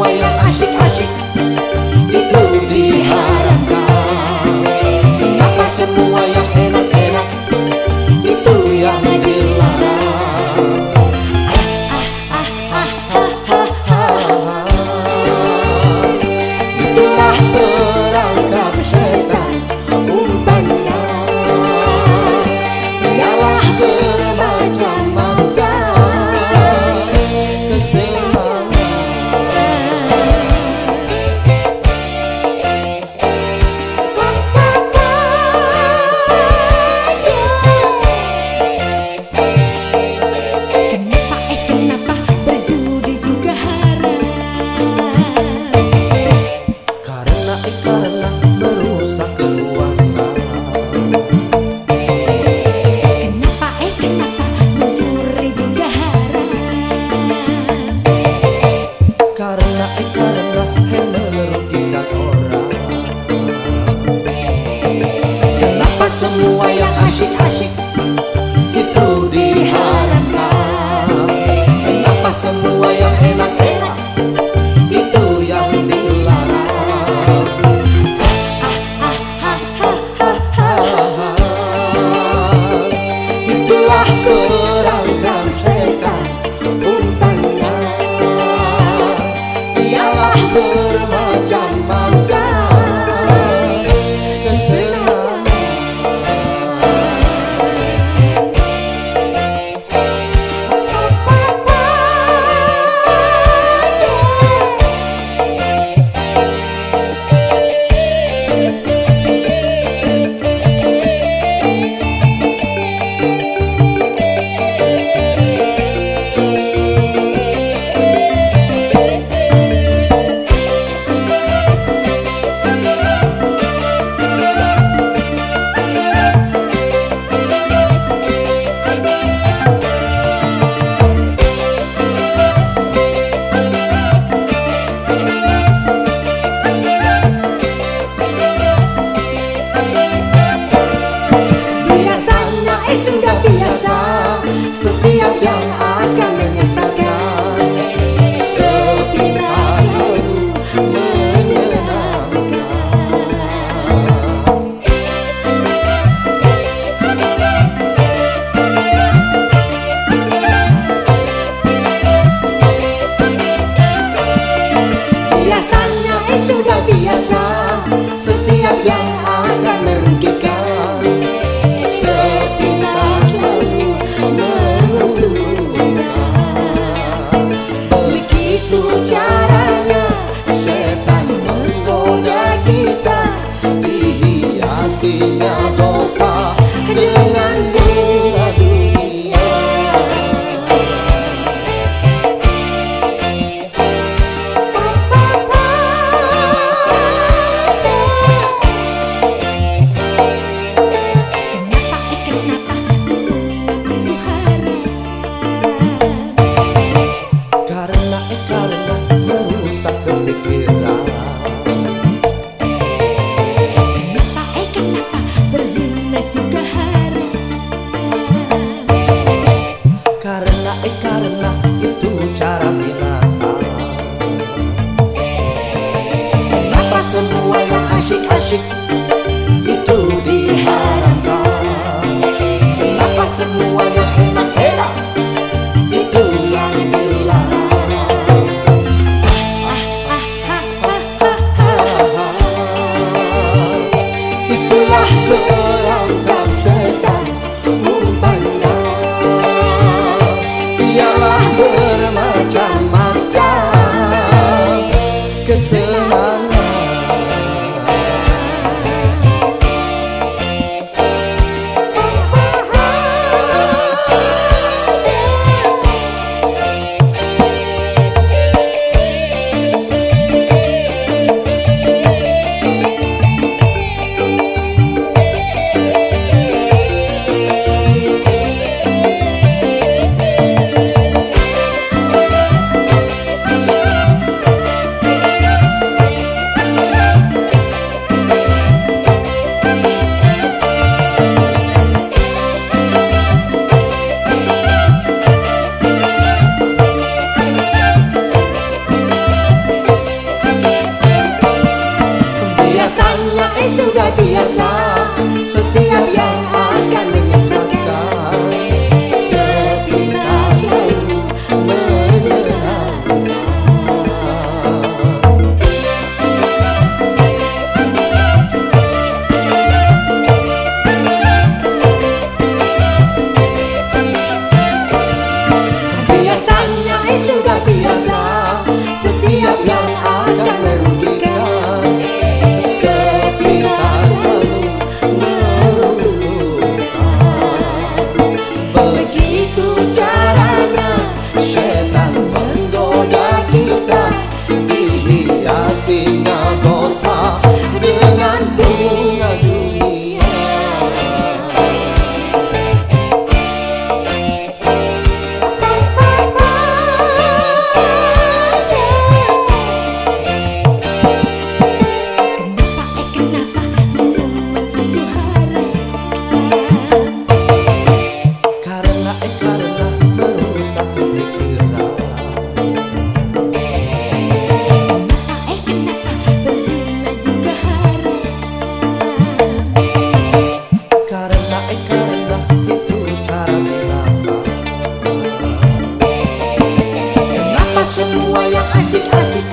Wayang asik-asik 我要爱惜爱惜。奇妙多萨。Semua yang asik-asik